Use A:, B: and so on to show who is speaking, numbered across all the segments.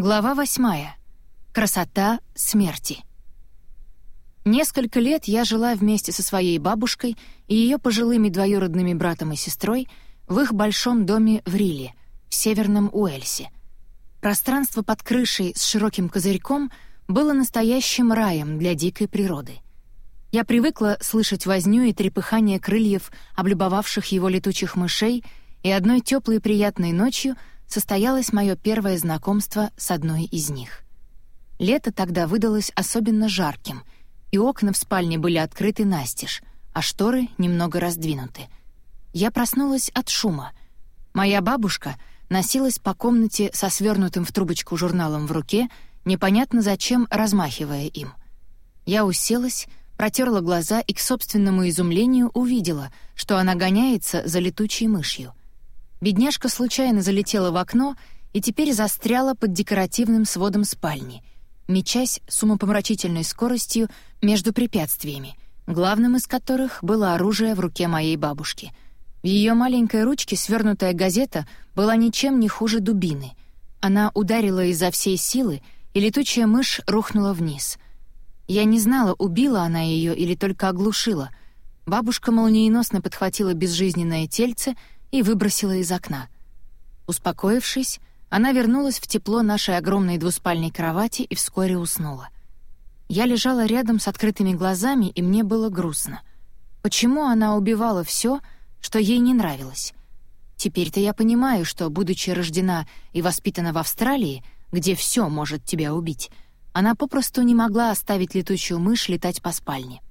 A: Глава восьмая. Красота смерти. Несколько лет я жила вместе со своей бабушкой и ее пожилыми двоюродными братом и сестрой в их большом доме в Риле, в северном Уэльсе. Пространство под крышей с широким козырьком было настоящим раем для дикой природы. Я привыкла слышать возню и трепыхание крыльев облюбовавших его летучих мышей, и одной теплой приятной ночью — состоялось мое первое знакомство с одной из них. Лето тогда выдалось особенно жарким, и окна в спальне были открыты настежь, а шторы немного раздвинуты. Я проснулась от шума. Моя бабушка носилась по комнате со свернутым в трубочку журналом в руке, непонятно зачем размахивая им. Я уселась, протерла глаза и к собственному изумлению увидела, что она гоняется за летучей мышью. Бедняжка случайно залетела в окно и теперь застряла под декоративным сводом спальни, мечась с умопомрачительной скоростью между препятствиями, главным из которых было оружие в руке моей бабушки. В ее маленькой ручке свернутая газета была ничем не хуже дубины. Она ударила изо всей силы, и летучая мышь рухнула вниз. Я не знала, убила она ее или только оглушила. Бабушка молниеносно подхватила безжизненное тельце — и выбросила из окна. Успокоившись, она вернулась в тепло нашей огромной двуспальной кровати и вскоре уснула. Я лежала рядом с открытыми глазами, и мне было грустно. Почему она убивала все, что ей не нравилось? Теперь-то я понимаю, что, будучи рождена и воспитана в Австралии, где все может тебя убить, она попросту не могла оставить летучую мышь летать по спальне.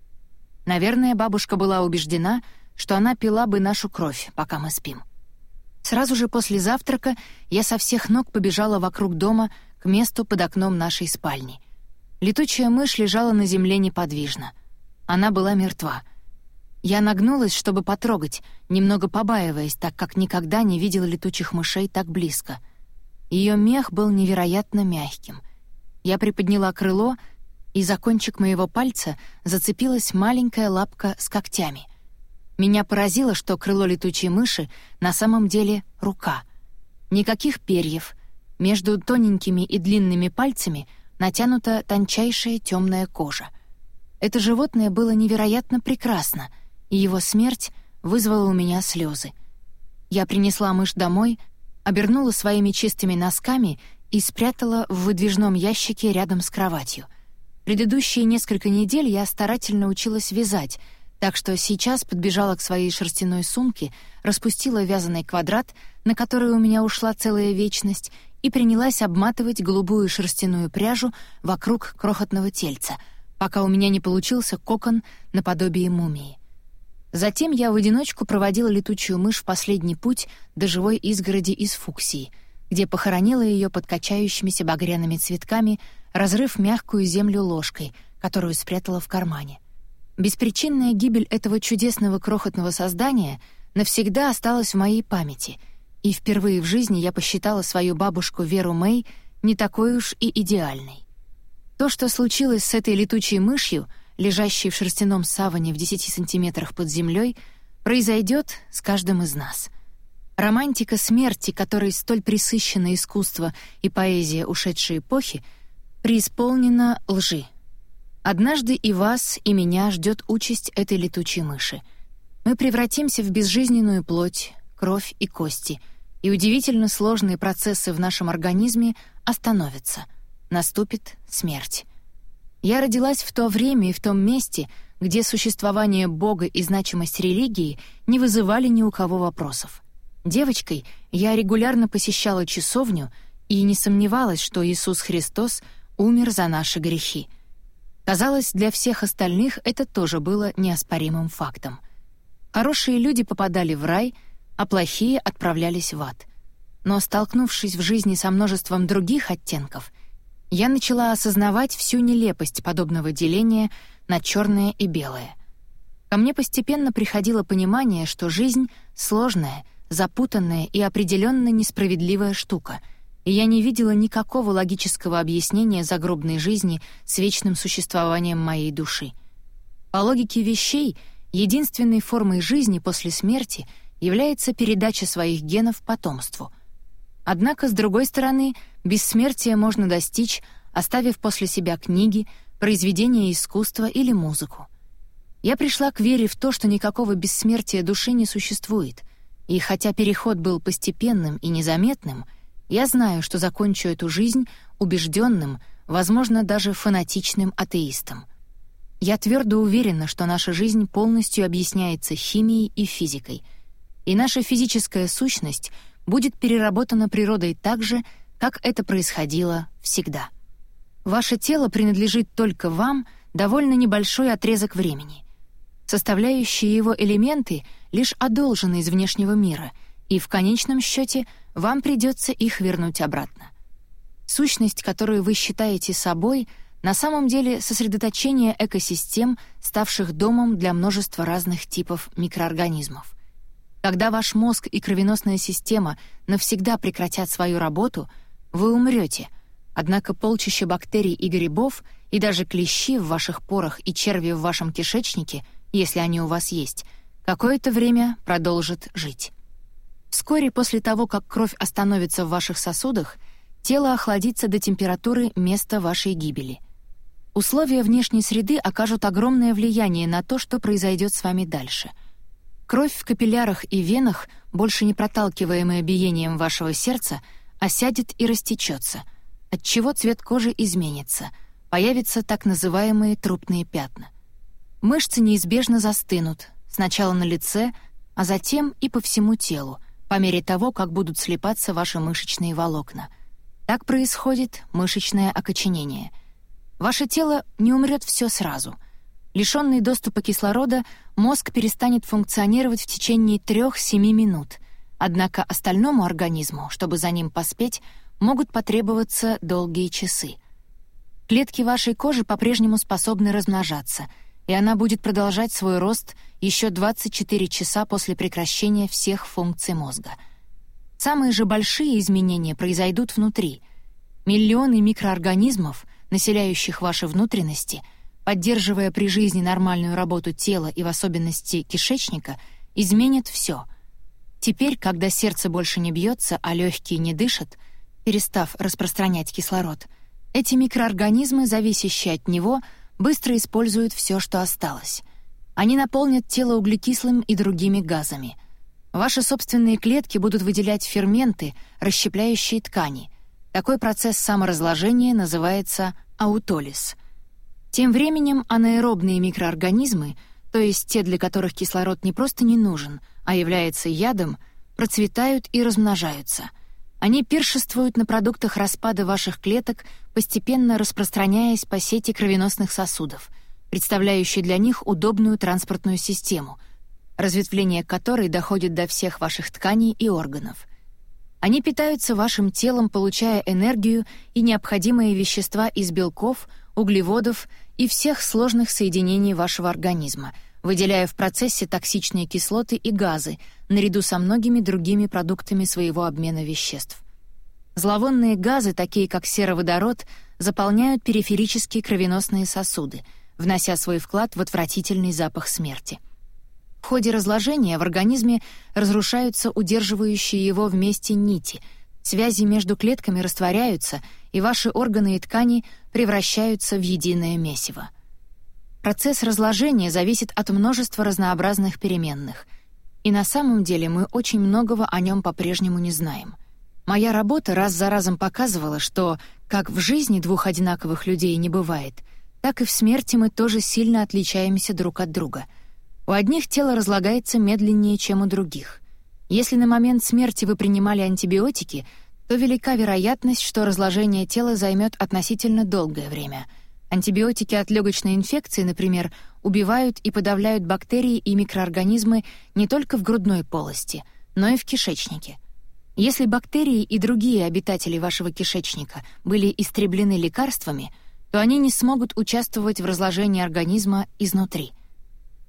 A: Наверное, бабушка была убеждена, что она пила бы нашу кровь, пока мы спим. Сразу же после завтрака я со всех ног побежала вокруг дома к месту под окном нашей спальни. Летучая мышь лежала на земле неподвижно. Она была мертва. Я нагнулась, чтобы потрогать, немного побаиваясь, так как никогда не видела летучих мышей так близко. Ее мех был невероятно мягким. Я приподняла крыло, и за кончик моего пальца зацепилась маленькая лапка с когтями — меня поразило, что крыло летучей мыши на самом деле рука. Никаких перьев. Между тоненькими и длинными пальцами натянута тончайшая темная кожа. Это животное было невероятно прекрасно, и его смерть вызвала у меня слезы. Я принесла мышь домой, обернула своими чистыми носками и спрятала в выдвижном ящике рядом с кроватью. Предыдущие несколько недель я старательно училась вязать — так что сейчас подбежала к своей шерстяной сумке, распустила вязаный квадрат, на который у меня ушла целая вечность, и принялась обматывать голубую шерстяную пряжу вокруг крохотного тельца, пока у меня не получился кокон наподобие мумии. Затем я в одиночку проводила летучую мышь в последний путь до живой изгороди из фуксии, где похоронила ее под качающимися багряными цветками, разрыв мягкую землю ложкой, которую спрятала в кармане. Беспричинная гибель этого чудесного крохотного создания навсегда осталась в моей памяти, и впервые в жизни я посчитала свою бабушку Веру Мэй не такой уж и идеальной. То, что случилось с этой летучей мышью, лежащей в шерстяном саване в 10 сантиметрах под землей, произойдет с каждым из нас. Романтика смерти, которой столь присыщено искусство и поэзия ушедшей эпохи, преисполнена лжи — Однажды и вас, и меня ждет участь этой летучей мыши. Мы превратимся в безжизненную плоть, кровь и кости, и удивительно сложные процессы в нашем организме остановятся. Наступит смерть. Я родилась в то время и в том месте, где существование Бога и значимость религии не вызывали ни у кого вопросов. Девочкой я регулярно посещала часовню и не сомневалась, что Иисус Христос умер за наши грехи — Казалось, для всех остальных это тоже было неоспоримым фактом. Хорошие люди попадали в рай, а плохие отправлялись в ад. Но столкнувшись в жизни со множеством других оттенков, я начала осознавать всю нелепость подобного деления на черное и белое. Ко мне постепенно приходило понимание, что жизнь — сложная, запутанная и определенно несправедливая штука — и я не видела никакого логического объяснения загробной жизни с вечным существованием моей души. По логике вещей, единственной формой жизни после смерти является передача своих генов потомству. Однако, с другой стороны, бессмертия можно достичь, оставив после себя книги, произведения искусства или музыку. Я пришла к вере в то, что никакого бессмертия души не существует, и хотя переход был постепенным и незаметным, я знаю, что закончу эту жизнь убежденным, возможно, даже фанатичным атеистом. Я твердо уверена, что наша жизнь полностью объясняется химией и физикой, и наша физическая сущность будет переработана природой так же, как это происходило всегда. Ваше тело принадлежит только вам довольно небольшой отрезок времени. Составляющие его элементы лишь одолжены из внешнего мира, и в конечном счете вам придется их вернуть обратно. Сущность, которую вы считаете собой, на самом деле сосредоточение экосистем, ставших домом для множества разных типов микроорганизмов. Когда ваш мозг и кровеносная система навсегда прекратят свою работу, вы умрете, однако полчища бактерий и грибов и даже клещи в ваших порах и черви в вашем кишечнике, если они у вас есть, какое-то время продолжат жить. Вскоре после того, как кровь остановится в ваших сосудах, тело охладится до температуры места вашей гибели. Условия внешней среды окажут огромное влияние на то, что произойдет с вами дальше. Кровь в капиллярах и венах, больше не проталкиваемая биением вашего сердца, осядет и растечется, отчего цвет кожи изменится, появятся так называемые трупные пятна. Мышцы неизбежно застынут, сначала на лице, а затем и по всему телу, по мере того, как будут слипаться ваши мышечные волокна. Так происходит мышечное окоченение. Ваше тело не умрет все сразу. Лишенный доступа кислорода, мозг перестанет функционировать в течение 3-7 минут. Однако остальному организму, чтобы за ним поспеть, могут потребоваться долгие часы. Клетки вашей кожи по-прежнему способны размножаться, и она будет продолжать свой рост еще 24 часа после прекращения всех функций мозга. Самые же большие изменения произойдут внутри. Миллионы микроорганизмов, населяющих ваши внутренности, поддерживая при жизни нормальную работу тела и в особенности кишечника, изменят все. Теперь, когда сердце больше не бьется, а легкие не дышат, перестав распространять кислород, эти микроорганизмы, зависящие от него, быстро используют все, что осталось. Они наполнят тело углекислым и другими газами. Ваши собственные клетки будут выделять ферменты, расщепляющие ткани. Такой процесс саморазложения называется аутолиз. Тем временем анаэробные микроорганизмы, то есть те, для которых кислород не просто не нужен, а является ядом, процветают и размножаются. Они пиршествуют на продуктах распада ваших клеток, постепенно распространяясь по сети кровеносных сосудов — представляющий для них удобную транспортную систему, разветвление которой доходит до всех ваших тканей и органов. Они питаются вашим телом, получая энергию и необходимые вещества из белков, углеводов и всех сложных соединений вашего организма, выделяя в процессе токсичные кислоты и газы, наряду со многими другими продуктами своего обмена веществ. Зловонные газы, такие как сероводород, заполняют периферические кровеносные сосуды — внося свой вклад в отвратительный запах смерти. В ходе разложения в организме разрушаются удерживающие его вместе нити, связи между клетками растворяются, и ваши органы и ткани превращаются в единое месиво. Процесс разложения зависит от множества разнообразных переменных, и на самом деле мы очень многого о нем по-прежнему не знаем. Моя работа раз за разом показывала, что, как в жизни двух одинаковых людей не бывает — так и в смерти мы тоже сильно отличаемся друг от друга. У одних тело разлагается медленнее, чем у других. Если на момент смерти вы принимали антибиотики, то велика вероятность, что разложение тела займет относительно долгое время. Антибиотики от легочной инфекции, например, убивают и подавляют бактерии и микроорганизмы не только в грудной полости, но и в кишечнике. Если бактерии и другие обитатели вашего кишечника были истреблены лекарствами — то они не смогут участвовать в разложении организма изнутри.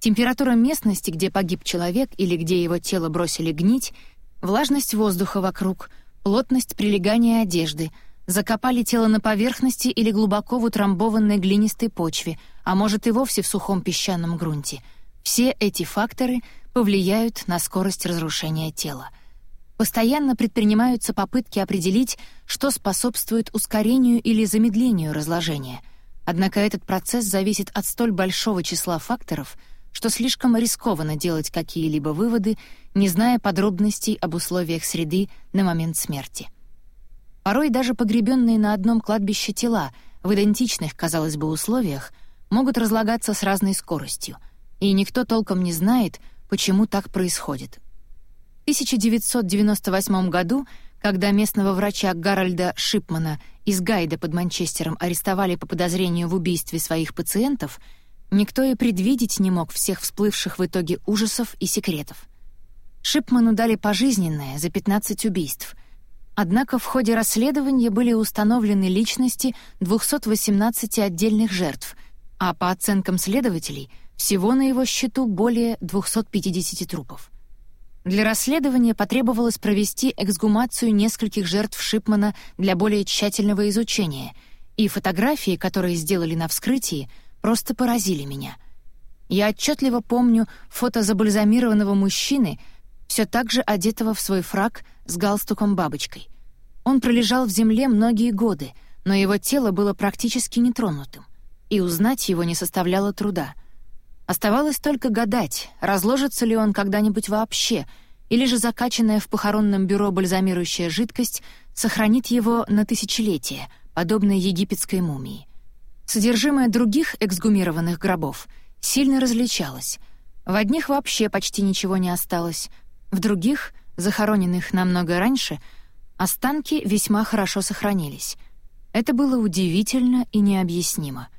A: Температура местности, где погиб человек или где его тело бросили гнить, влажность воздуха вокруг, плотность прилегания одежды, закопали тело на поверхности или глубоко в утрамбованной глинистой почве, а может и вовсе в сухом песчаном грунте. Все эти факторы повлияют на скорость разрушения тела. Постоянно предпринимаются попытки определить, что способствует ускорению или замедлению разложения. Однако этот процесс зависит от столь большого числа факторов, что слишком рискованно делать какие-либо выводы, не зная подробностей об условиях среды на момент смерти. Порой даже погребенные на одном кладбище тела в идентичных, казалось бы, условиях могут разлагаться с разной скоростью, и никто толком не знает, почему так происходит. 1998 году, когда местного врача Гарольда Шипмана из Гайда под Манчестером арестовали по подозрению в убийстве своих пациентов, никто и предвидеть не мог всех всплывших в итоге ужасов и секретов. Шипману дали пожизненное за 15 убийств. Однако в ходе расследования были установлены личности 218 отдельных жертв, а по оценкам следователей, всего на его счету более 250 трупов. Для расследования потребовалось провести эксгумацию нескольких жертв Шипмана для более тщательного изучения, и фотографии, которые сделали на вскрытии, просто поразили меня. Я отчетливо помню фото забальзамированного мужчины, все так же одетого в свой фрак с галстуком-бабочкой. Он пролежал в земле многие годы, но его тело было практически нетронутым, и узнать его не составляло труда — Оставалось только гадать, разложится ли он когда-нибудь вообще, или же закачанная в похоронном бюро бальзамирующая жидкость сохранит его на тысячелетия, подобно египетской мумии. Содержимое других эксгумированных гробов сильно различалось. В одних вообще почти ничего не осталось, в других, захороненных намного раньше, останки весьма хорошо сохранились. Это было удивительно и необъяснимо —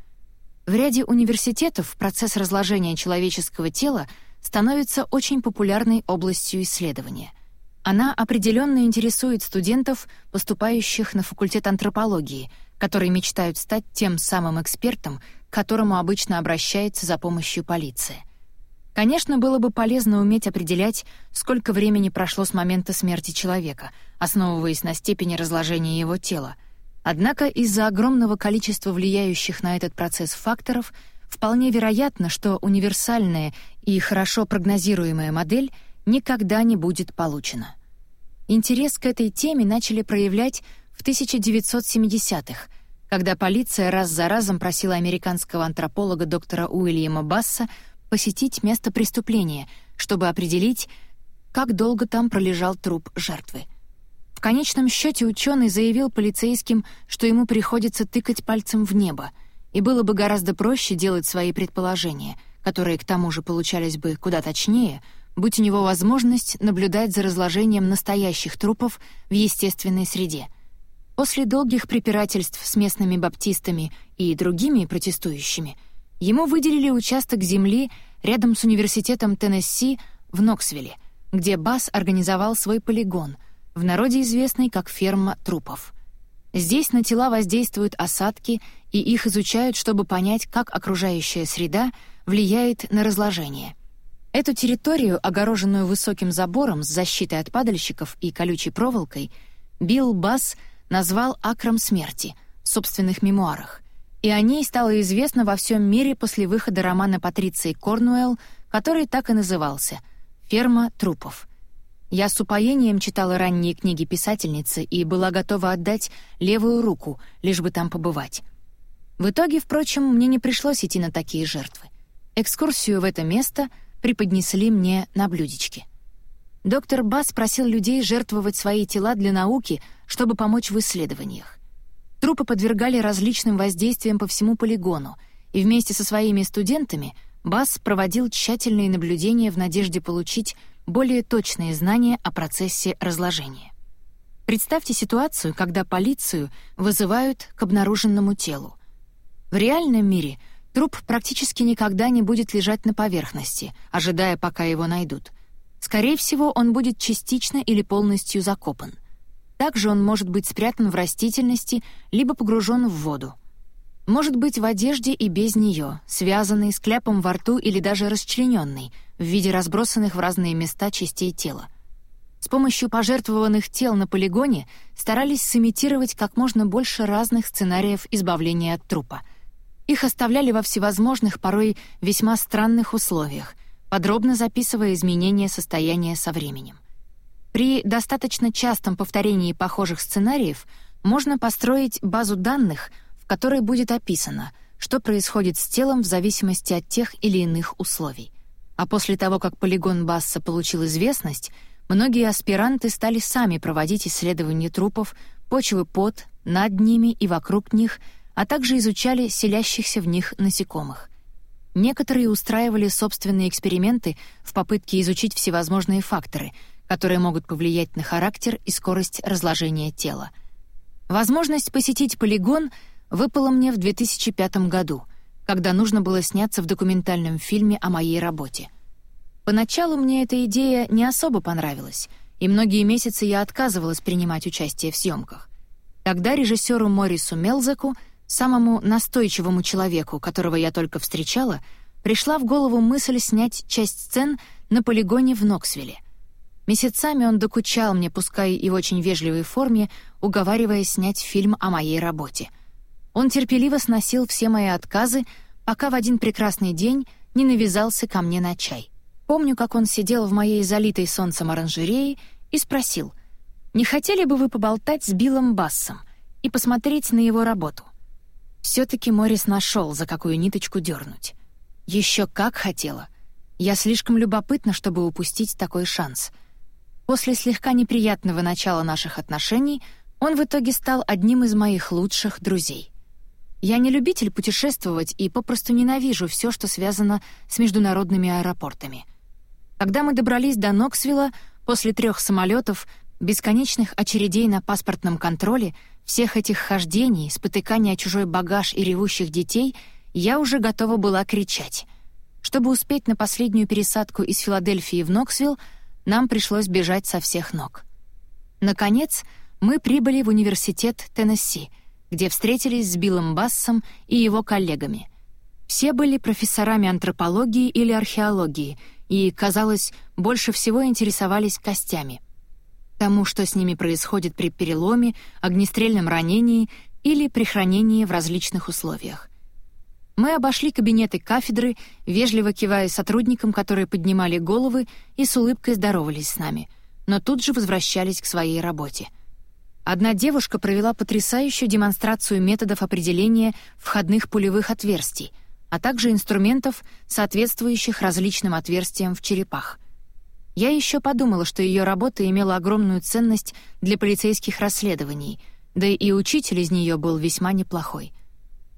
A: в ряде университетов процесс разложения человеческого тела становится очень популярной областью исследования. Она определенно интересует студентов, поступающих на факультет антропологии, которые мечтают стать тем самым экспертом, к которому обычно обращается за помощью полиция. Конечно, было бы полезно уметь определять, сколько времени прошло с момента смерти человека, основываясь на степени разложения его тела — Однако из-за огромного количества влияющих на этот процесс факторов вполне вероятно, что универсальная и хорошо прогнозируемая модель никогда не будет получена. Интерес к этой теме начали проявлять в 1970-х, когда полиция раз за разом просила американского антрополога доктора Уильяма Басса посетить место преступления, чтобы определить, как долго там пролежал труп жертвы — в конечном счете ученый заявил полицейским, что ему приходится тыкать пальцем в небо, и было бы гораздо проще делать свои предположения, которые к тому же получались бы куда точнее, будь у него возможность наблюдать за разложением настоящих трупов в естественной среде. После долгих препирательств с местными баптистами и другими протестующими ему выделили участок земли рядом с университетом Теннесси в Ноксвилле, где Бас организовал свой полигон — в народе известный как ферма трупов. Здесь на тела воздействуют осадки, и их изучают, чтобы понять, как окружающая среда влияет на разложение. Эту территорию, огороженную высоким забором с защитой от падальщиков и колючей проволокой, Билл Басс назвал «Акром смерти» в собственных мемуарах, и о ней стало известно во всем мире после выхода романа Патриции Корнуэлл, который так и назывался «Ферма трупов». Я с упоением читала ранние книги писательницы и была готова отдать левую руку, лишь бы там побывать. В итоге, впрочем, мне не пришлось идти на такие жертвы. Экскурсию в это место преподнесли мне на блюдечке. Доктор Бас просил людей жертвовать свои тела для науки, чтобы помочь в исследованиях. Трупы подвергали различным воздействиям по всему полигону, и вместе со своими студентами Бас проводил тщательные наблюдения в надежде получить более точные знания о процессе разложения. Представьте ситуацию, когда полицию вызывают к обнаруженному телу. В реальном мире труп практически никогда не будет лежать на поверхности, ожидая, пока его найдут. Скорее всего, он будет частично или полностью закопан. Также он может быть спрятан в растительности либо погружен в воду. Может быть в одежде и без нее, связанный с кляпом во рту или даже расчлененный — в виде разбросанных в разные места частей тела. С помощью пожертвованных тел на полигоне старались сымитировать как можно больше разных сценариев избавления от трупа. Их оставляли во всевозможных, порой весьма странных условиях, подробно записывая изменения состояния со временем. При достаточно частом повторении похожих сценариев можно построить базу данных, в которой будет описано, что происходит с телом в зависимости от тех или иных условий. А после того, как полигон Басса получил известность, многие аспиранты стали сами проводить исследования трупов, почвы под, над ними и вокруг них, а также изучали селящихся в них насекомых. Некоторые устраивали собственные эксперименты в попытке изучить всевозможные факторы, которые могут повлиять на характер и скорость разложения тела. Возможность посетить полигон выпала мне в 2005 году, когда нужно было сняться в документальном фильме о моей работе. Поначалу мне эта идея не особо понравилась, и многие месяцы я отказывалась принимать участие в съемках. Тогда режиссеру Морису Мелзаку, самому настойчивому человеку, которого я только встречала, пришла в голову мысль снять часть сцен на полигоне в Ноксвилле. Месяцами он докучал мне, пускай и в очень вежливой форме, уговаривая снять фильм о моей работе — он терпеливо сносил все мои отказы, пока в один прекрасный день не навязался ко мне на чай. Помню, как он сидел в моей залитой солнцем оранжерее и спросил, «Не хотели бы вы поболтать с Биллом Бассом и посмотреть на его работу?» Все-таки Морис нашел, за какую ниточку дернуть. Еще как хотела. Я слишком любопытна, чтобы упустить такой шанс. После слегка неприятного начала наших отношений он в итоге стал одним из моих лучших друзей — я не любитель путешествовать и попросту ненавижу все, что связано с международными аэропортами. Когда мы добрались до Ноксвилла, после трех самолетов, бесконечных очередей на паспортном контроле, всех этих хождений, спотыкания чужой багаж и ревущих детей, я уже готова была кричать. Чтобы успеть на последнюю пересадку из Филадельфии в Ноксвилл, нам пришлось бежать со всех ног. Наконец, мы прибыли в университет Теннесси — где встретились с Биллом Бассом и его коллегами. Все были профессорами антропологии или археологии и, казалось, больше всего интересовались костями. Тому, что с ними происходит при переломе, огнестрельном ранении или при хранении в различных условиях. Мы обошли кабинеты кафедры, вежливо кивая сотрудникам, которые поднимали головы и с улыбкой здоровались с нами, но тут же возвращались к своей работе — Одна девушка провела потрясающую демонстрацию методов определения входных пулевых отверстий, а также инструментов, соответствующих различным отверстиям в черепах. Я еще подумала, что ее работа имела огромную ценность для полицейских расследований, да и учитель из нее был весьма неплохой.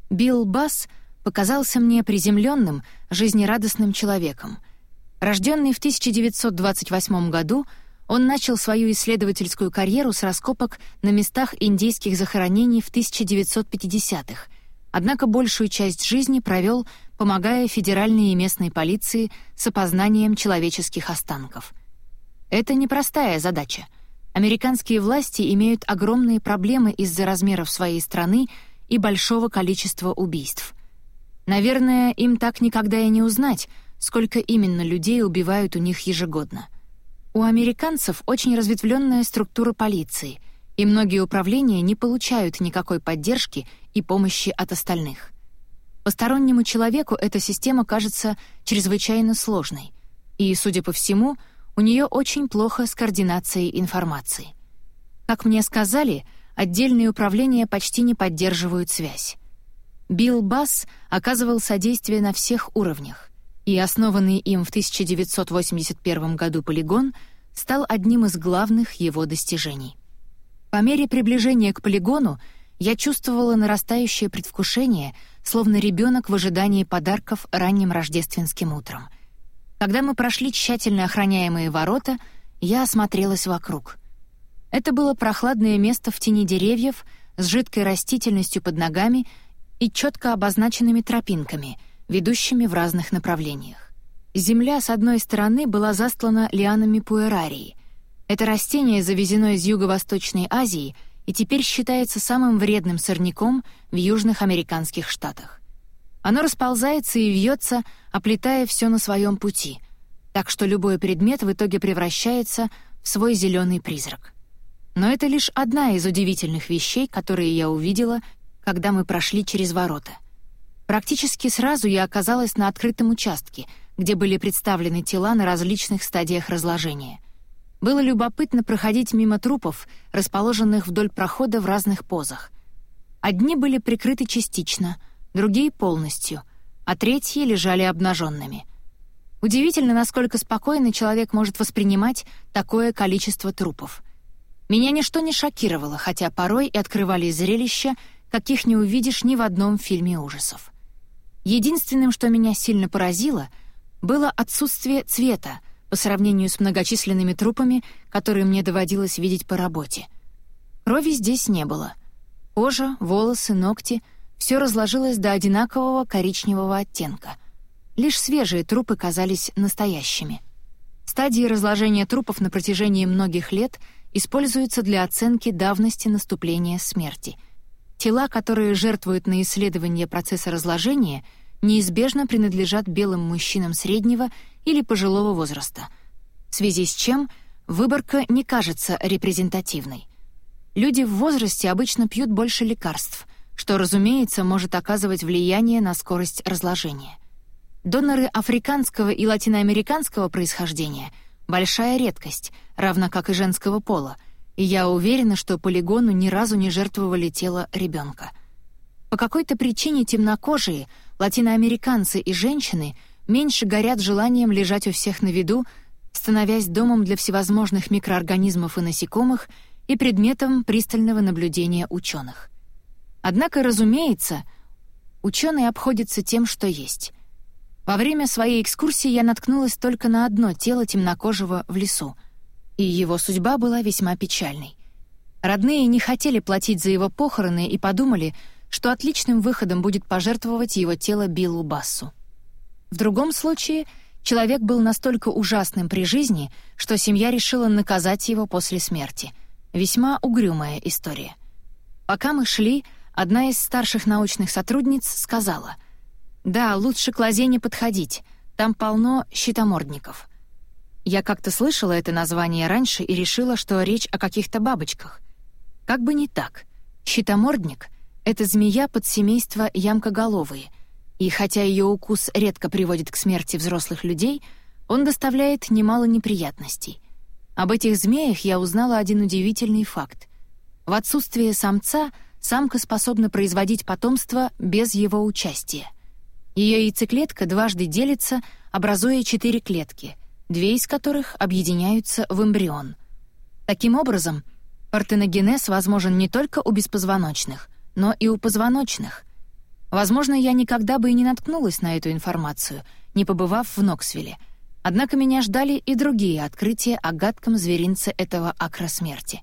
A: Билл Басс показался мне приземленным, жизнерадостным человеком. Рожденный в 1928 году — он начал свою исследовательскую карьеру с раскопок на местах индейских захоронений в 1950-х, однако большую часть жизни провел, помогая федеральной и местной полиции с опознанием человеческих останков. Это непростая задача. Американские власти имеют огромные проблемы из-за размеров своей страны и большого количества убийств. Наверное, им так никогда и не узнать, сколько именно людей убивают у них ежегодно — у американцев очень разветвленная структура полиции, и многие управления не получают никакой поддержки и помощи от остальных. Постороннему человеку эта система кажется чрезвычайно сложной, и, судя по всему, у нее очень плохо с координацией информации. Как мне сказали, отдельные управления почти не поддерживают связь. Билл Басс оказывал содействие на всех уровнях и основанный им в 1981 году полигон стал одним из главных его достижений. По мере приближения к полигону я чувствовала нарастающее предвкушение, словно ребенок в ожидании подарков ранним рождественским утром. Когда мы прошли тщательно охраняемые ворота, я осмотрелась вокруг. Это было прохладное место в тени деревьев с жидкой растительностью под ногами и четко обозначенными тропинками — ведущими в разных направлениях. Земля с одной стороны была застлана лианами пуэрарии. Это растение завезено из Юго-Восточной Азии и теперь считается самым вредным сорняком в южных американских штатах. Оно расползается и вьется, оплетая все на своем пути, так что любой предмет в итоге превращается в свой зеленый призрак. Но это лишь одна из удивительных вещей, которые я увидела, когда мы прошли через ворота — Практически сразу я оказалась на открытом участке, где были представлены тела на различных стадиях разложения. было любопытно проходить мимо трупов, расположенных вдоль прохода в разных позах. Одни были прикрыты частично, другие — полностью, а третьи лежали обнаженными. Удивительно, насколько спокойно человек может воспринимать такое количество трупов. Меня ничто не шокировало, хотя порой и открывались зрелища, каких не увидишь ни в одном фильме ужасов. Единственным, что меня сильно поразило, было отсутствие цвета по сравнению с многочисленными трупами, которые мне доводилось видеть по работе. Крови здесь не было. Кожа, волосы, ногти — все разложилось до одинакового коричневого оттенка. Лишь свежие трупы казались настоящими. Стадии разложения трупов на протяжении многих лет используются для оценки давности наступления смерти — Тела, которые жертвуют на исследование процесса разложения, неизбежно принадлежат белым мужчинам среднего или пожилого возраста, в связи с чем выборка не кажется репрезентативной. Люди в возрасте обычно пьют больше лекарств, что, разумеется, может оказывать влияние на скорость разложения. Доноры африканского и латиноамериканского происхождения — большая редкость, равно как и женского пола — и я уверена, что полигону ни разу не жертвовали тело ребенка. По какой-то причине темнокожие, латиноамериканцы и женщины меньше горят желанием лежать у всех на виду, становясь домом для всевозможных микроорганизмов и насекомых и предметом пристального наблюдения ученых. Однако, разумеется, ученые обходятся тем, что есть. Во время своей экскурсии я наткнулась только на одно тело темнокожего в лесу — и его судьба была весьма печальной. Родные не хотели платить за его похороны и подумали, что отличным выходом будет пожертвовать его тело Биллу Бассу. В другом случае человек был настолько ужасным при жизни, что семья решила наказать его после смерти. Весьма угрюмая история. Пока мы шли, одна из старших научных сотрудниц сказала, «Да, лучше к лозе не подходить, там полно щитомордников». Я как-то слышала это название раньше и решила, что речь о каких-то бабочках. Как бы не так. Щитомордник — это змея подсемейства ямкоголовые, и хотя ее укус редко приводит к смерти взрослых людей, он доставляет немало неприятностей. Об этих змеях я узнала один удивительный факт. В отсутствие самца самка способна производить потомство без его участия. Ее яйцеклетка дважды делится, образуя четыре клетки — две из которых объединяются в эмбрион. Таким образом, партеногенез возможен не только у беспозвоночных, но и у позвоночных. Возможно, я никогда бы и не наткнулась на эту информацию, не побывав в Ноксвилле. Однако меня ждали и другие открытия о гадком зверинце этого акра смерти.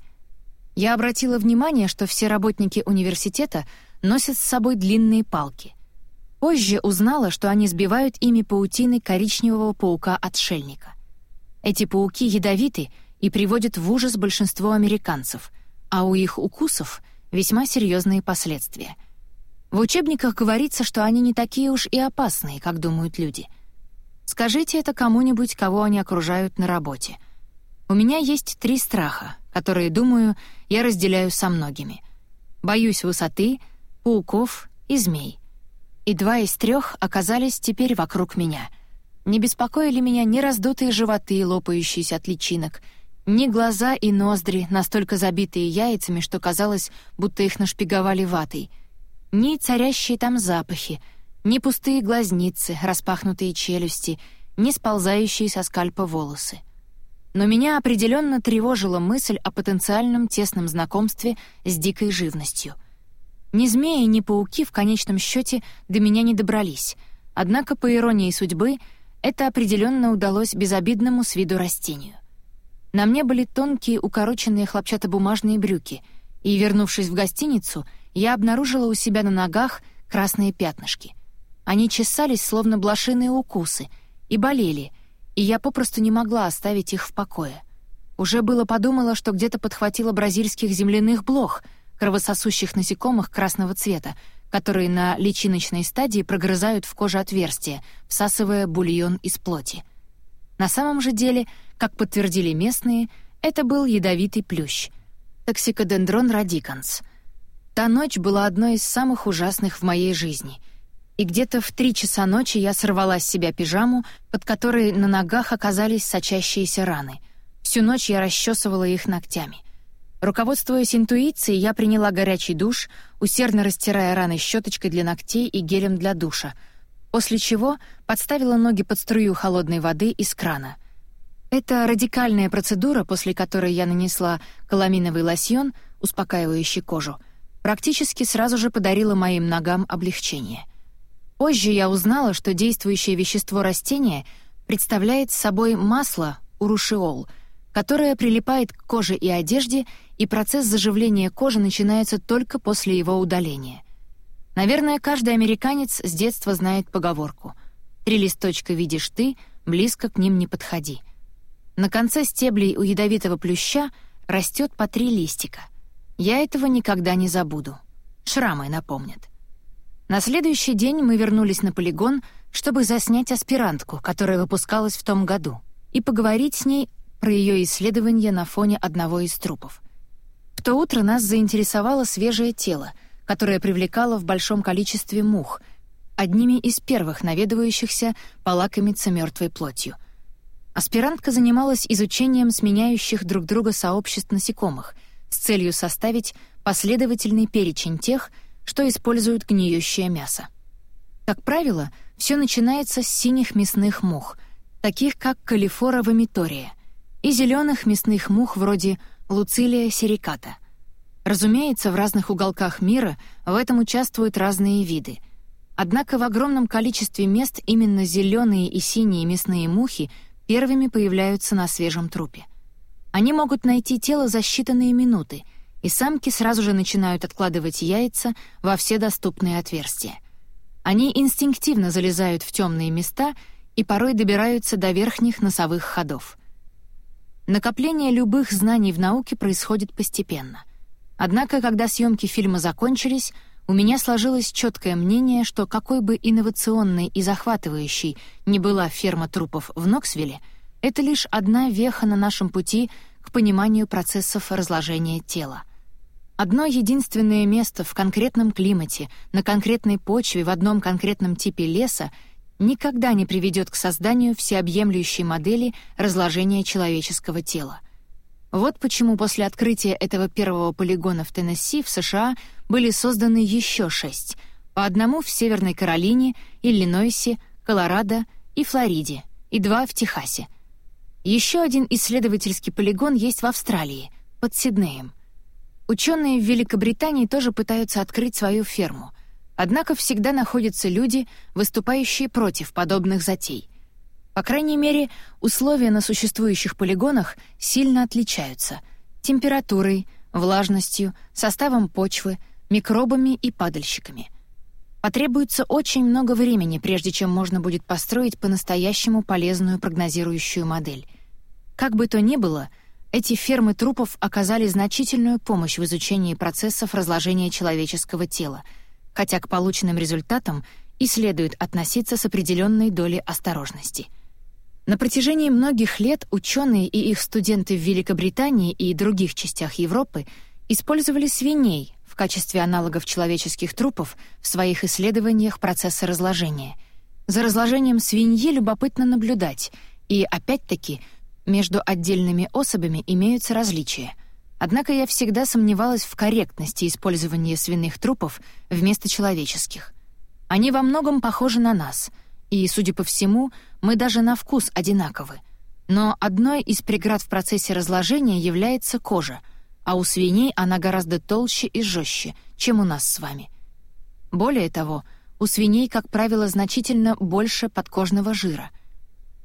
A: Я обратила внимание, что все работники университета носят с собой длинные палки. Позже узнала, что они сбивают ими паутины коричневого паука-отшельника. Эти пауки ядовиты и приводят в ужас большинство американцев, а у их укусов весьма серьезные последствия. В учебниках говорится, что они не такие уж и опасные, как думают люди. Скажите это кому-нибудь, кого они окружают на работе. У меня есть три страха, которые, думаю, я разделяю со многими. Боюсь высоты, пауков и змей. И два из трех оказались теперь вокруг меня — не беспокоили меня ни раздутые животы, лопающиеся от личинок, ни глаза и ноздри, настолько забитые яйцами, что казалось, будто их нашпиговали ватой, ни царящие там запахи, ни пустые глазницы, распахнутые челюсти, ни сползающие со скальпа волосы. Но меня определенно тревожила мысль о потенциальном тесном знакомстве с дикой живностью. Ни змеи, ни пауки в конечном счете до меня не добрались, однако, по иронии судьбы, это определенно удалось безобидному с виду растению. На мне были тонкие укороченные хлопчатобумажные брюки, и, вернувшись в гостиницу, я обнаружила у себя на ногах красные пятнышки. Они чесались, словно блошиные укусы, и болели, и я попросту не могла оставить их в покое. Уже было подумала, что где-то подхватила бразильских земляных блох, кровососущих насекомых красного цвета, которые на личиночной стадии прогрызают в коже отверстия, всасывая бульон из плоти. На самом же деле, как подтвердили местные, это был ядовитый плющ — токсикодендрон радиканс. Та ночь была одной из самых ужасных в моей жизни, и где-то в три часа ночи я сорвала с себя пижаму, под которой на ногах оказались сочащиеся раны. Всю ночь я расчесывала их ногтями. Руководствуясь интуицией, я приняла горячий душ, усердно растирая раны щеточкой для ногтей и гелем для душа, после чего подставила ноги под струю холодной воды из крана. Это радикальная процедура, после которой я нанесла каламиновый лосьон, успокаивающий кожу, практически сразу же подарила моим ногам облегчение. Позже я узнала, что действующее вещество растения представляет собой масло урушиол — которая прилипает к коже и одежде, и процесс заживления кожи начинается только после его удаления. Наверное, каждый американец с детства знает поговорку «Три листочка видишь ты, близко к ним не подходи». На конце стеблей у ядовитого плюща растет по три листика. Я этого никогда не забуду. Шрамы напомнят. На следующий день мы вернулись на полигон, чтобы заснять аспирантку, которая выпускалась в том году, и поговорить с ней про ее исследование на фоне одного из трупов. В то утро нас заинтересовало свежее тело, которое привлекало в большом количестве мух, одними из первых наведывающихся полакомиться мертвой плотью. Аспирантка занималась изучением сменяющих друг друга сообществ насекомых с целью составить последовательный перечень тех, что используют гниющее мясо. Как правило, все начинается с синих мясных мух, таких как калифора вомитория, и зеленых мясных мух вроде луцилия сериката. Разумеется, в разных уголках мира в этом участвуют разные виды. Однако в огромном количестве мест именно зеленые и синие мясные мухи первыми появляются на свежем трупе. Они могут найти тело за считанные минуты, и самки сразу же начинают откладывать яйца во все доступные отверстия. Они инстинктивно залезают в темные места и порой добираются до верхних носовых ходов. Накопление любых знаний в науке происходит постепенно. Однако, когда съемки фильма закончились, у меня сложилось четкое мнение, что какой бы инновационной и захватывающей ни была ферма трупов в Ноксвилле, это лишь одна веха на нашем пути к пониманию процессов разложения тела. Одно единственное место в конкретном климате, на конкретной почве, в одном конкретном типе леса никогда не приведет к созданию всеобъемлющей модели разложения человеческого тела. Вот почему после открытия этого первого полигона в Теннесси в США были созданы еще шесть, по одному в Северной Каролине, Иллинойсе, Колорадо и Флориде, и два в Техасе. Еще один исследовательский полигон есть в Австралии, под Сиднеем. Ученые в Великобритании тоже пытаются открыть свою ферму — Однако всегда находятся люди, выступающие против подобных затей. По крайней мере, условия на существующих полигонах сильно отличаются температурой, влажностью, составом почвы, микробами и падальщиками. Потребуется очень много времени, прежде чем можно будет построить по-настоящему полезную прогнозирующую модель. Как бы то ни было, эти фермы трупов оказали значительную помощь в изучении процессов разложения человеческого тела — хотя к полученным результатам и следует относиться с определенной долей осторожности. На протяжении многих лет ученые и их студенты в Великобритании и других частях Европы использовали свиней в качестве аналогов человеческих трупов в своих исследованиях процесса разложения. За разложением свиньи любопытно наблюдать, и, опять-таки, между отдельными особями имеются различия — Однако я всегда сомневалась в корректности использования свиных трупов вместо человеческих. Они во многом похожи на нас, и, судя по всему, мы даже на вкус одинаковы. Но одной из преград в процессе разложения является кожа, а у свиней она гораздо толще и жестче, чем у нас с вами. Более того, у свиней, как правило, значительно больше подкожного жира.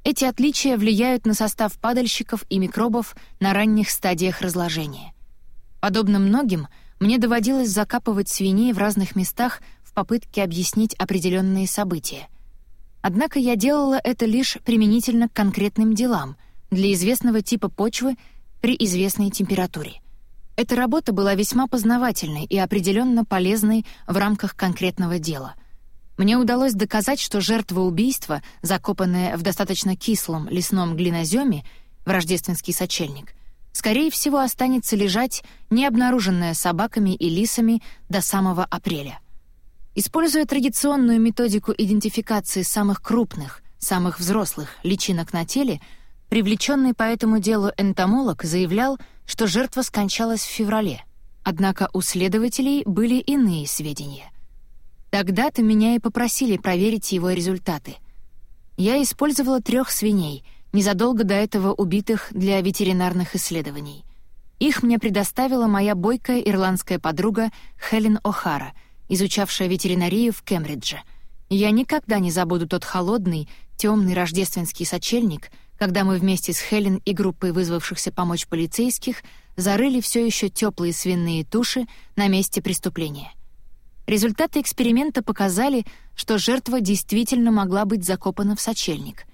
A: Эти отличия влияют на состав падальщиков и микробов на ранних стадиях разложения. Подобно многим, мне доводилось закапывать свиней в разных местах в попытке объяснить определенные события. Однако я делала это лишь применительно к конкретным делам, для известного типа почвы при известной температуре. Эта работа была весьма познавательной и определенно полезной в рамках конкретного дела — мне удалось доказать, что жертва убийства, закопанная в достаточно кислом лесном глиноземе в рождественский сочельник, скорее всего останется лежать, не обнаруженная собаками и лисами до самого апреля. Используя традиционную методику идентификации самых крупных, самых взрослых личинок на теле, Привлеченный по этому делу энтомолог заявлял, что жертва скончалась в феврале, однако у следователей были иные сведения. Тогда-то меня и попросили проверить его результаты. Я использовала трех свиней, незадолго до этого убитых для ветеринарных исследований. Их мне предоставила моя бойкая ирландская подруга Хелен О'Хара, изучавшая ветеринарию в Кембридже. Я никогда не забуду тот холодный, темный рождественский сочельник, когда мы вместе с Хелен и группой вызвавшихся помочь полицейских зарыли все еще теплые свиные туши на месте преступления. Результаты эксперимента показали, что жертва действительно могла быть закопана в сочельник.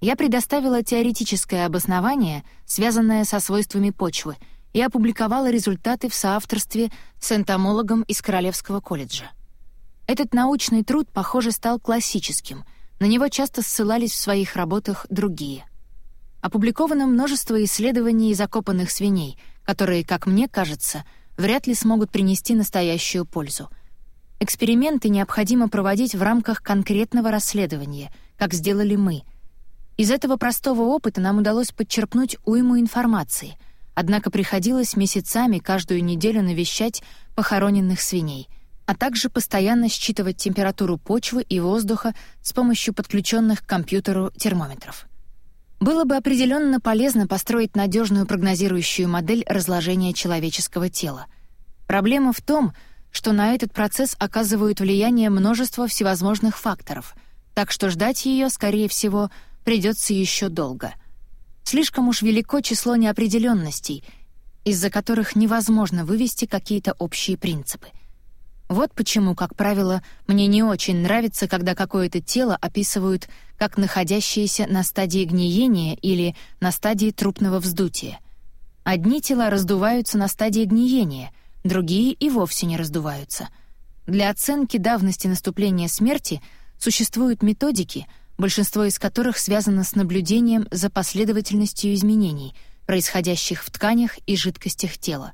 A: Я предоставила теоретическое обоснование, связанное со свойствами почвы, и опубликовала результаты в соавторстве с энтомологом из Королевского колледжа. Этот научный труд, похоже, стал классическим, на него часто ссылались в своих работах другие. Опубликовано множество исследований закопанных свиней, которые, как мне кажется, вряд ли смогут принести настоящую пользу. Эксперименты необходимо проводить в рамках конкретного расследования, как сделали мы. Из этого простого опыта нам удалось подчерпнуть уйму информации, однако приходилось месяцами каждую неделю навещать похороненных свиней, а также постоянно считывать температуру почвы и воздуха с помощью подключенных к компьютеру термометров. Было бы определенно полезно построить надежную прогнозирующую модель разложения человеческого тела. Проблема в том, что на этот процесс оказывают влияние множество всевозможных факторов, так что ждать ее, скорее всего, придется еще долго. Слишком уж велико число неопределенностей, из-за которых невозможно вывести какие-то общие принципы. Вот почему, как правило, мне не очень нравится, когда какое-то тело описывают как находящееся на стадии гниения или на стадии трупного вздутия. Одни тела раздуваются на стадии гниения, другие и вовсе не раздуваются. Для оценки давности наступления смерти существуют методики, большинство из которых связано с наблюдением за последовательностью изменений, происходящих в тканях и жидкостях тела.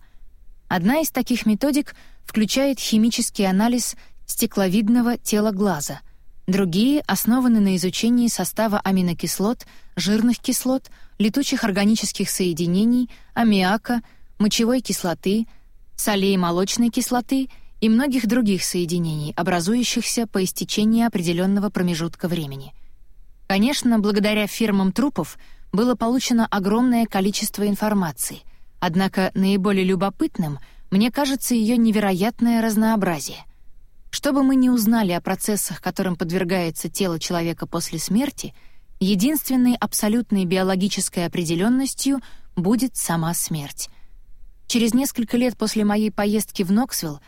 A: Одна из таких методик — включает химический анализ стекловидного тела глаза. Другие основаны на изучении состава аминокислот, жирных кислот, летучих органических соединений, аммиака, мочевой кислоты, солей молочной кислоты и многих других соединений, образующихся по истечении определенного промежутка времени. Конечно, благодаря фирмам трупов было получено огромное количество информации, однако наиболее любопытным — мне кажется ее невероятное разнообразие. Что бы мы ни узнали о процессах, которым подвергается тело человека после смерти, единственной абсолютной биологической определенностью будет сама смерть. Через несколько лет после моей поездки в Ноксвилл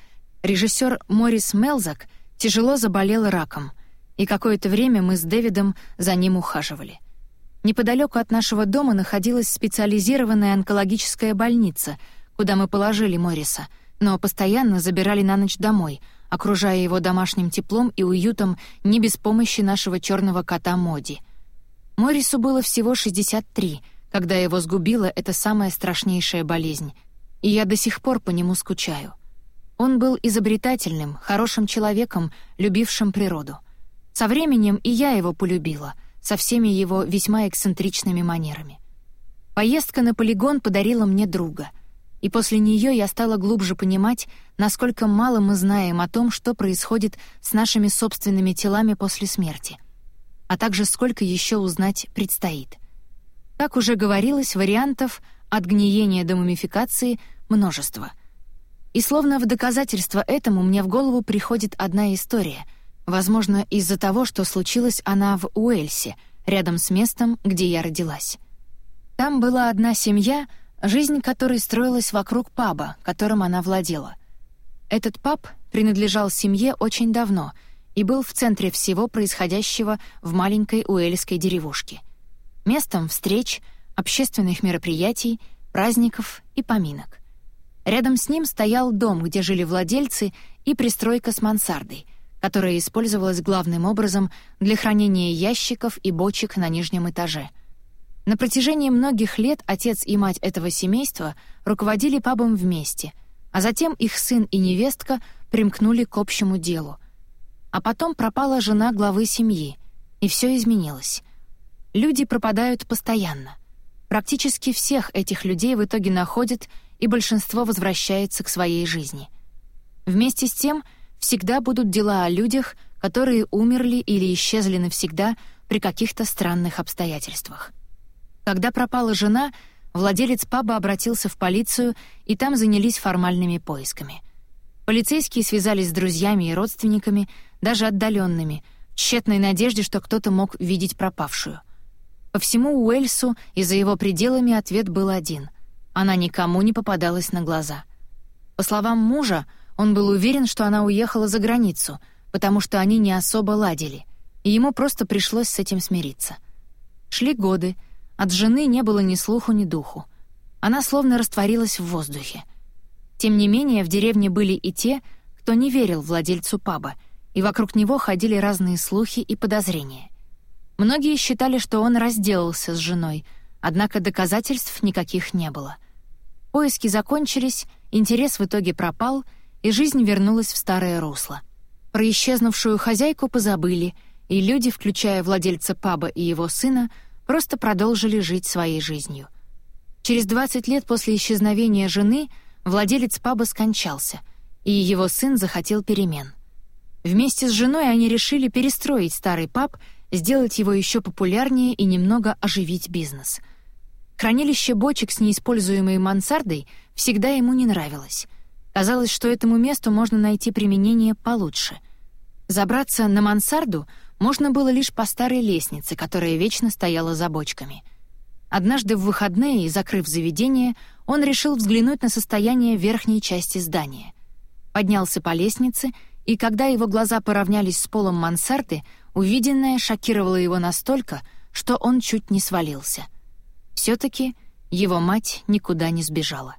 A: режиссер Морис Мелзак тяжело заболел раком, и какое-то время мы с Дэвидом за ним ухаживали. Неподалеку от нашего дома находилась специализированная онкологическая больница — куда мы положили Морриса, но постоянно забирали на ночь домой, окружая его домашним теплом и уютом не без помощи нашего черного кота Моди. Моррису было всего 63, когда его сгубила эта самая страшнейшая болезнь, и я до сих пор по нему скучаю. Он был изобретательным, хорошим человеком, любившим природу. Со временем и я его полюбила, со всеми его весьма эксцентричными манерами. Поездка на полигон подарила мне друга — и после нее я стала глубже понимать, насколько мало мы знаем о том, что происходит с нашими собственными телами после смерти, а также сколько еще узнать предстоит. Как уже говорилось, вариантов от гниения до мумификации множество. И словно в доказательство этому мне в голову приходит одна история, возможно, из-за того, что случилась она в Уэльсе, рядом с местом, где я родилась. Там была одна семья — жизнь которой строилась вокруг паба, которым она владела. Этот паб принадлежал семье очень давно и был в центре всего происходящего в маленькой уэльской деревушке. Местом встреч, общественных мероприятий, праздников и поминок. Рядом с ним стоял дом, где жили владельцы, и пристройка с мансардой, которая использовалась главным образом для хранения ящиков и бочек на нижнем этаже — на протяжении многих лет отец и мать этого семейства руководили пабом вместе, а затем их сын и невестка примкнули к общему делу. А потом пропала жена главы семьи, и все изменилось. Люди пропадают постоянно. Практически всех этих людей в итоге находят, и большинство возвращается к своей жизни. Вместе с тем, всегда будут дела о людях, которые умерли или исчезли навсегда при каких-то странных обстоятельствах. Когда пропала жена, владелец паба обратился в полицию, и там занялись формальными поисками. Полицейские связались с друзьями и родственниками, даже отдаленными, в тщетной надежде, что кто-то мог видеть пропавшую. По всему Уэльсу и за его пределами ответ был один. Она никому не попадалась на глаза. По словам мужа, он был уверен, что она уехала за границу, потому что они не особо ладили, и ему просто пришлось с этим смириться. Шли годы, от жены не было ни слуху, ни духу. Она словно растворилась в воздухе — тем не менее, в деревне были и те, кто не верил владельцу паба, и вокруг него ходили разные слухи и подозрения. Многие считали, что он разделался с женой, однако доказательств никаких не было. Поиски закончились, интерес в итоге пропал, и жизнь вернулась в старое русло. Про исчезнувшую хозяйку позабыли, и люди, включая владельца паба и его сына, просто продолжили жить своей жизнью. Через 20 лет после исчезновения жены — владелец паба скончался, и его сын захотел перемен. Вместе с женой они решили перестроить старый паб, сделать его еще популярнее и немного оживить бизнес. Хранилище бочек с неиспользуемой мансардой всегда ему не нравилось. Казалось, что этому месту можно найти применение получше. Забраться на мансарду можно было лишь по старой лестнице, которая вечно стояла за бочками — Однажды в выходные, закрыв заведение, он решил взглянуть на состояние верхней части здания. Поднялся по лестнице, и когда его глаза поравнялись с полом мансарды, увиденное шокировало его настолько, что он чуть не свалился. Все-таки его мать никуда не сбежала.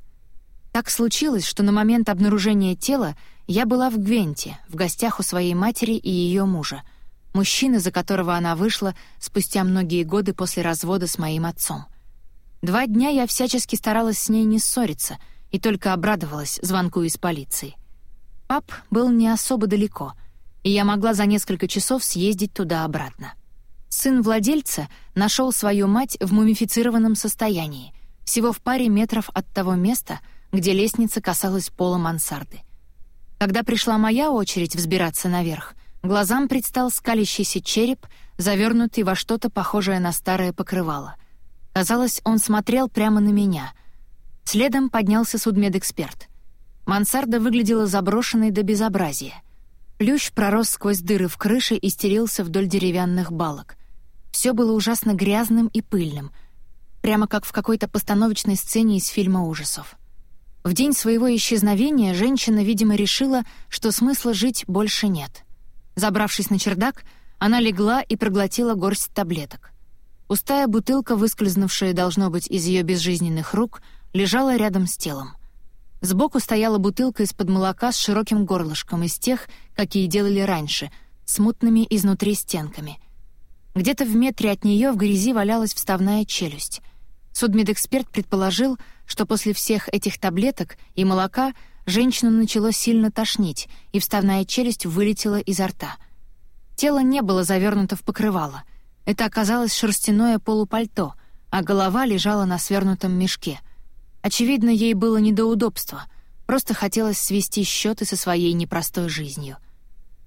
A: Так случилось, что на момент обнаружения тела я была в Гвенте, в гостях у своей матери и ее мужа — мужчины, за которого она вышла спустя многие годы после развода с моим отцом. Два дня я всячески старалась с ней не ссориться и только обрадовалась звонку из полиции. Пап был не особо далеко, и я могла за несколько часов съездить туда-обратно. Сын владельца нашел свою мать в мумифицированном состоянии, всего в паре метров от того места, где лестница касалась пола мансарды. Когда пришла моя очередь взбираться наверх, Глазам предстал скалящийся череп, завернутый во что-то похожее на старое покрывало. Казалось, он смотрел прямо на меня. Следом поднялся судмедэксперт. Мансарда выглядела заброшенной до безобразия. Плющ пророс сквозь дыры в крыше и стерился вдоль деревянных балок. Все было ужасно грязным и пыльным, прямо как в какой-то постановочной сцене из фильма ужасов. В день своего исчезновения женщина, видимо, решила, что смысла жить больше нет — Забравшись на чердак, она легла и проглотила горсть таблеток. Пустая бутылка, выскользнувшая, должно быть, из ее безжизненных рук, лежала рядом с телом. Сбоку стояла бутылка из-под молока с широким горлышком, из тех, какие делали раньше, с мутными изнутри стенками. Где-то в метре от нее в грязи валялась вставная челюсть. Судмедэксперт предположил, что после всех этих таблеток и молока женщину начало сильно тошнить, и вставная челюсть вылетела изо рта. Тело не было завернуто в покрывало. Это оказалось шерстяное полупальто, а голова лежала на свернутом мешке. Очевидно, ей было не до удобства, просто хотелось свести счеты со своей непростой жизнью.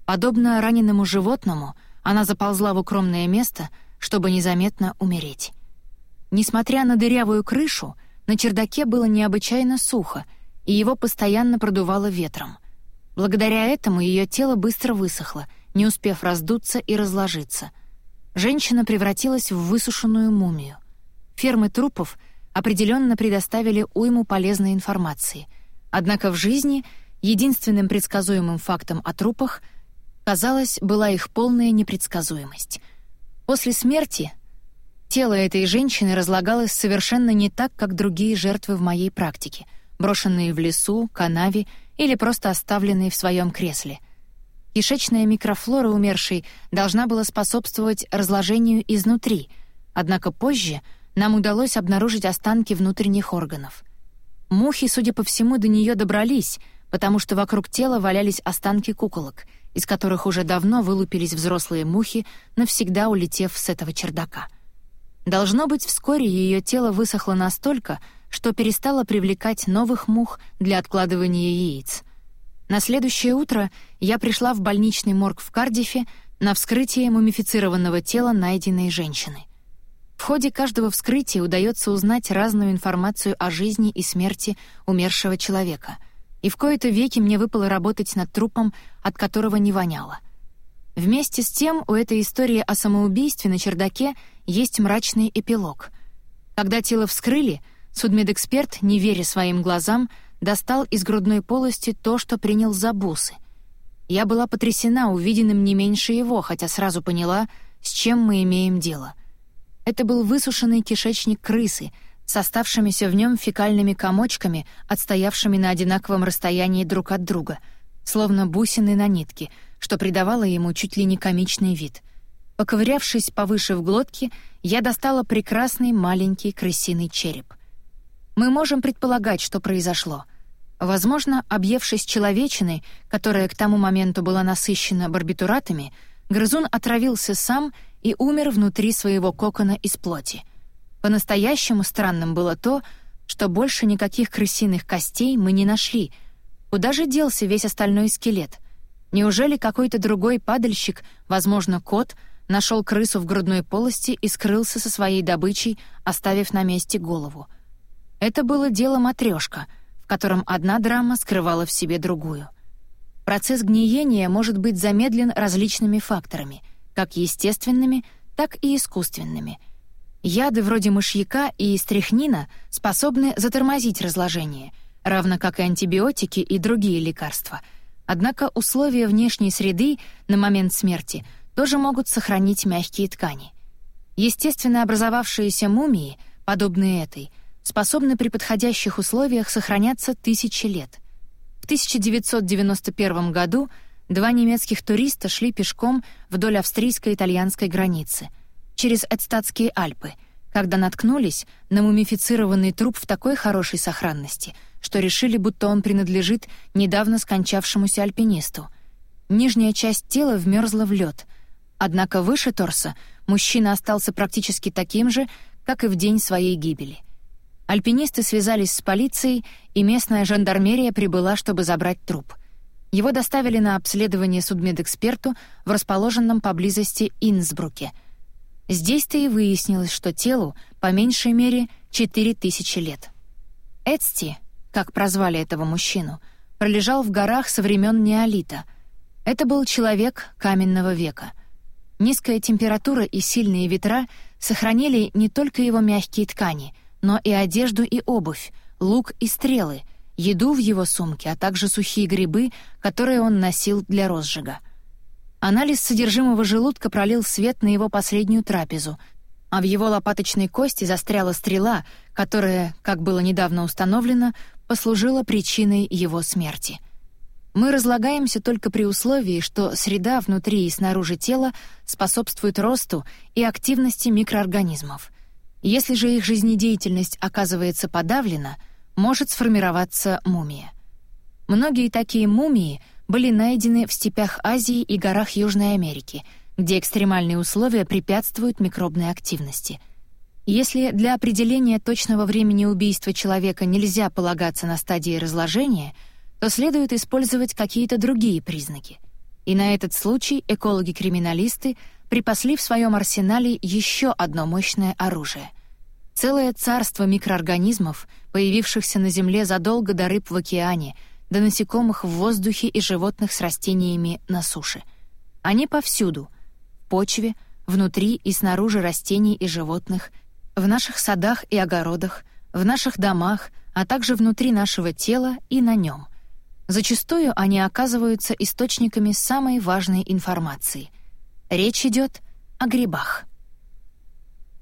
A: Подобно раненому животному, она заползла в укромное место, чтобы незаметно умереть. Несмотря на дырявую крышу, на чердаке было необычайно сухо — и его постоянно продувало ветром. Благодаря этому ее тело быстро высохло, не успев раздуться и разложиться. Женщина превратилась в высушенную мумию. Фермы трупов определенно предоставили уйму полезной информации. Однако в жизни единственным предсказуемым фактом о трупах, казалось, была их полная непредсказуемость. После смерти тело этой женщины разлагалось совершенно не так, как другие жертвы в моей практике — брошенные в лесу, канаве или просто оставленные в своем кресле. Кишечная микрофлора умершей должна была способствовать разложению изнутри, однако позже нам удалось обнаружить останки внутренних органов. Мухи, судя по всему, до нее добрались, потому что вокруг тела валялись останки куколок, из которых уже давно вылупились взрослые мухи, навсегда улетев с этого чердака. Должно быть, вскоре ее тело высохло настолько, что перестало привлекать новых мух для откладывания яиц. На следующее утро я пришла в больничный морг в Кардифе на вскрытие мумифицированного тела найденной женщины. В ходе каждого вскрытия удается узнать разную информацию о жизни и смерти умершего человека, и в кои-то веки мне выпало работать над трупом, от которого не воняло. Вместе с тем у этой истории о самоубийстве на чердаке есть мрачный эпилог. Когда тело вскрыли, судмедэксперт, не веря своим глазам, достал из грудной полости то, что принял за бусы — я была потрясена увиденным не меньше его, хотя сразу поняла, с чем мы имеем дело. Это был высушенный кишечник крысы с оставшимися в нем фекальными комочками, отстоявшими на одинаковом расстоянии друг от друга, словно бусины на нитке, что придавало ему чуть ли не комичный вид. Поковырявшись повыше в глотке, я достала прекрасный маленький крысиный череп. Мы можем предполагать, что произошло — Возможно, объевшись человечиной, которая к тому моменту была насыщена барбитуратами, грызун отравился сам и умер внутри своего кокона из плоти. По-настоящему странным было то, что больше никаких крысиных костей мы не нашли. Куда же делся весь остальной скелет? Неужели какой-то другой падальщик, возможно, кот, нашел крысу в грудной полости и скрылся со своей добычей, оставив на месте голову? Это было дело матрешка — котором одна драма скрывала в себе другую. Процесс гниения может быть замедлен различными факторами, как естественными, так и искусственными. Яды вроде мышьяка и стряхнина способны затормозить разложение, равно как и антибиотики и другие лекарства. Однако условия внешней среды на момент смерти тоже могут сохранить мягкие ткани. Естественно образовавшиеся мумии, подобные этой — способны при подходящих условиях сохраняться тысячи лет. В 1991 году два немецких туриста шли пешком вдоль австрийско-итальянской границы, через Эдстатские Альпы, когда наткнулись на мумифицированный труп в такой хорошей сохранности, что решили, будто он принадлежит недавно скончавшемуся альпинисту. Нижняя часть тела вмерзла в лед, однако выше торса мужчина остался практически таким же, как и в день своей гибели — Альпинисты связались с полицией, и местная жандармерия прибыла, чтобы забрать труп. Его доставили на обследование судмедэксперту в расположенном поблизости Инсбруке. Здесь-то и выяснилось, что телу по меньшей мере 4000 лет. Эцти, как прозвали этого мужчину, пролежал в горах со времен неолита. Это был человек каменного века. Низкая температура и сильные ветра сохранили не только его мягкие ткани — но и одежду и обувь, лук и стрелы, еду в его сумке, а также сухие грибы, которые он носил для розжига. Анализ содержимого желудка пролил свет на его последнюю трапезу, а в его лопаточной кости застряла стрела, которая, как было недавно установлено, послужила причиной его смерти. Мы разлагаемся только при условии, что среда внутри и снаружи тела способствует росту и активности микроорганизмов — если же их жизнедеятельность оказывается подавлена, может сформироваться мумия. Многие такие мумии были найдены в степях Азии и горах Южной Америки, где экстремальные условия препятствуют микробной активности. Если для определения точного времени убийства человека нельзя полагаться на стадии разложения, то следует использовать какие-то другие признаки. И на этот случай экологи-криминалисты припасли в своем арсенале еще одно мощное оружие. Целое царство микроорганизмов, появившихся на Земле задолго до рыб в океане, до насекомых в воздухе и животных с растениями на суше. Они повсюду — в почве, внутри и снаружи растений и животных, в наших садах и огородах, в наших домах, а также внутри нашего тела и на нем. Зачастую они оказываются источниками самой важной информации — Речь идет о грибах.